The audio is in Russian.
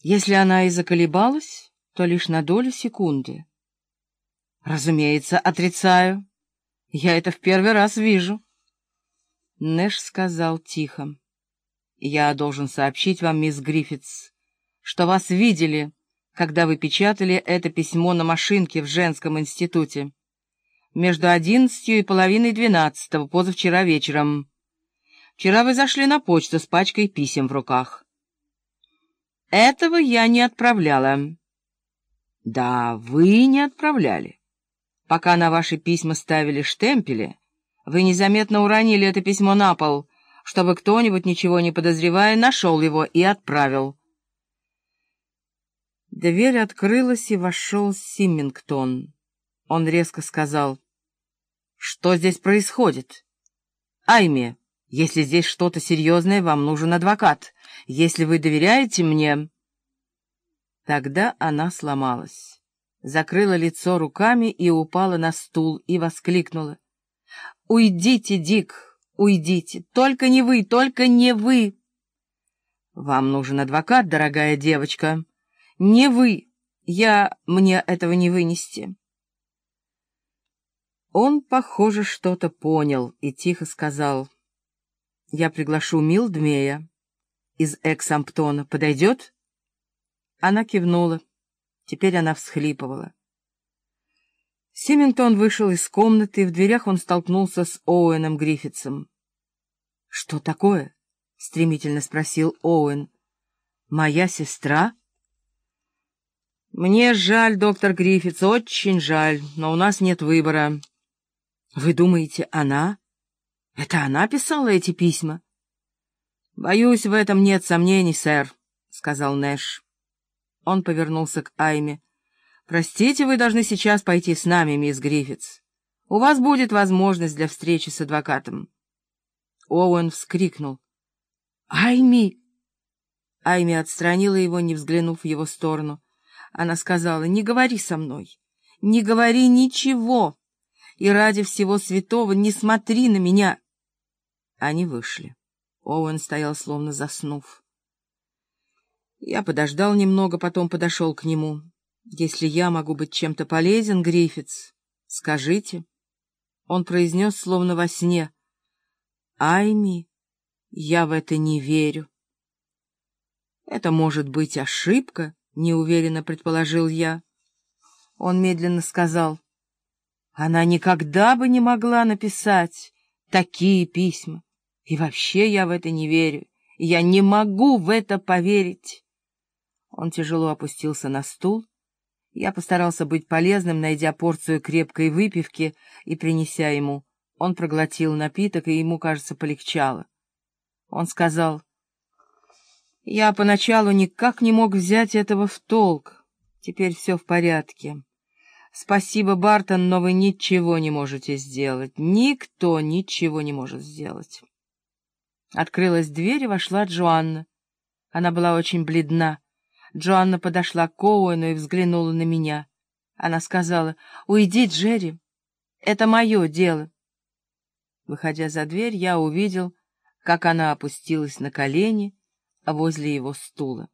Если она и заколебалась, то лишь на долю секунды. «Разумеется, отрицаю. Я это в первый раз вижу». Нэш сказал тихо. «Я должен сообщить вам, мисс Гриффитс, что вас видели, когда вы печатали это письмо на машинке в женском институте. Между одиннадцатью и половиной двенадцатого, позавчера вечером. Вчера вы зашли на почту с пачкой писем в руках». «Этого я не отправляла». «Да, вы не отправляли. Пока на ваши письма ставили штемпели, вы незаметно уронили это письмо на пол, чтобы кто-нибудь, ничего не подозревая, нашел его и отправил». Дверь открылась, и вошел Симмингтон. Он резко сказал, «Что здесь происходит?» «Айми, если здесь что-то серьезное, вам нужен адвокат. Если вы доверяете мне...» Тогда она сломалась, закрыла лицо руками и упала на стул и воскликнула. «Уйдите, Дик, уйдите! Только не вы, только не вы!» «Вам нужен адвокат, дорогая девочка!» Не вы. Я... Мне этого не вынести. Он, похоже, что-то понял и тихо сказал. Я приглашу Милдмея из Эксамптона. Подойдет? Она кивнула. Теперь она всхлипывала. Симингтон вышел из комнаты, и в дверях он столкнулся с Оуэном Гриффитсом. — Что такое? — стремительно спросил Оуэн. — Моя сестра? «Мне жаль, доктор Гриффитс, очень жаль, но у нас нет выбора». «Вы думаете, она? Это она писала эти письма?» «Боюсь, в этом нет сомнений, сэр», — сказал Нэш. Он повернулся к Айме. «Простите, вы должны сейчас пойти с нами, мисс Гриффитс. У вас будет возможность для встречи с адвокатом». Оуэн вскрикнул. «Айми!» Айми отстранила его, не взглянув в его сторону. Она сказала, не говори со мной, не говори ничего, и ради всего святого не смотри на меня. Они вышли. Оуэн стоял, словно заснув. Я подождал немного, потом подошел к нему. «Если я могу быть чем-то полезен, Гриффитс, скажите». Он произнес, словно во сне. «Айми, я в это не верю». Это может быть ошибка, неуверенно предположил я. Он медленно сказал, она никогда бы не могла написать такие письма. И вообще я в это не верю. Я не могу в это поверить. Он тяжело опустился на стул. Я постарался быть полезным, найдя порцию крепкой выпивки и принеся ему. Он проглотил напиток, и ему, кажется, полегчало. Он сказал, я поначалу никак не мог взять этого в толк. Теперь все в порядке. Спасибо, Бартон, но вы ничего не можете сделать. Никто ничего не может сделать. Открылась дверь, и вошла Джоанна. Она была очень бледна. Джоанна подошла к Коуэну и взглянула на меня. Она сказала, «Уйди, Джерри, это мое дело». Выходя за дверь, я увидел, как она опустилась на колени, возле его стула.